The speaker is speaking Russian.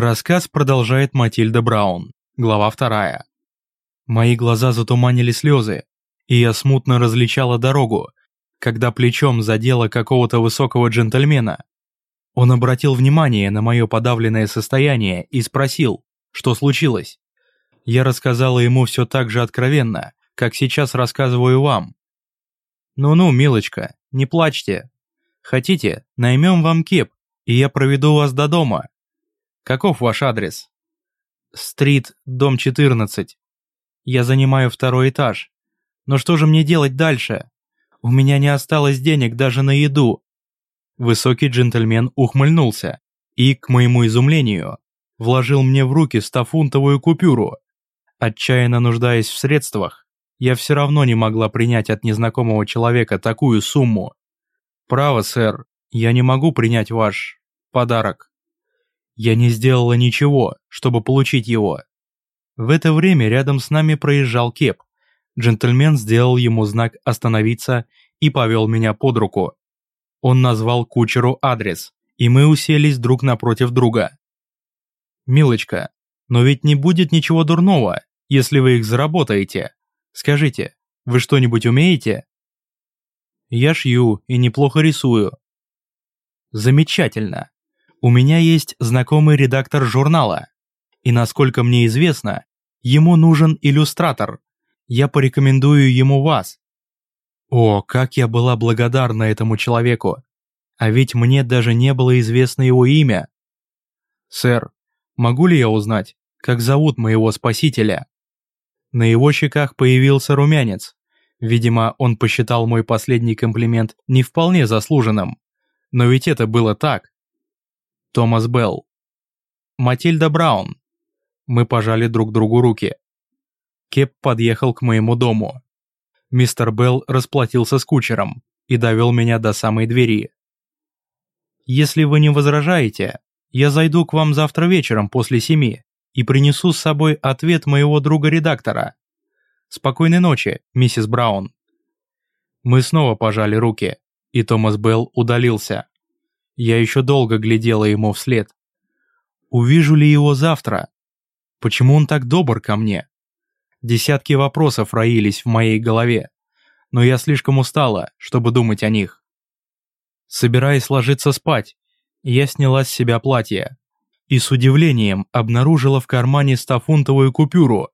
Рассказ продолжает Матильда Браун, глава вторая. Мои глаза затуманили слезы, и я смутно различала дорогу, когда плечом задело какого-то высокого джентльмена. Он обратил внимание на мое подавленное состояние и спросил, что случилось. Я рассказала ему все так же откровенно, как сейчас рассказываю вам. «Ну-ну, милочка, не плачьте. Хотите, наймем вам кеп, и я проведу вас до дома. Каков ваш адрес?» «Стрит, дом 14. Я занимаю второй этаж. Но что же мне делать дальше? У меня не осталось денег даже на еду». Высокий джентльмен ухмыльнулся и, к моему изумлению, вложил мне в руки стофунтовую купюру. Отчаянно нуждаясь в средствах, я все равно не могла принять от незнакомого человека такую сумму. «Право, сэр, я не могу принять ваш... подарок. Я не сделала ничего, чтобы получить его». В это время рядом с нами проезжал Кеп. Джентльмен сделал ему знак «Остановиться» и повел меня под руку. Он назвал кучеру адрес, и мы уселись друг напротив друга. «Милочка, но ведь не будет ничего дурного, если вы их заработаете. Скажите, вы что-нибудь умеете?» «Я шью и неплохо рисую». «Замечательно. У меня есть знакомый редактор журнала, и, насколько мне известно, ему нужен иллюстратор. Я порекомендую ему вас». О, как я была благодарна этому человеку. А ведь мне даже не было известно его имя. «Сэр, могу ли я узнать, как зовут моего спасителя?» На его щеках появился румянец. Видимо, он посчитал мой последний комплимент не вполне заслуженным. Но ведь это было так. Томас Белл. Матильда Браун. Мы пожали друг другу руки. Кеп подъехал к моему дому. Мистер Белл расплатился с кучером и довел меня до самой двери. «Если вы не возражаете, я зайду к вам завтра вечером после семи и принесу с собой ответ моего друга-редактора. Спокойной ночи, миссис Браун». Мы снова пожали руки, и Томас Белл удалился. Я еще долго глядела ему вслед. Увижу ли его завтра? Почему он так добр ко мне? Десятки вопросов роились в моей голове, но я слишком устала, чтобы думать о них. Собираясь ложиться спать, я сняла с себя платье, и с удивлением обнаружила в кармане 100-фунтовую купюру.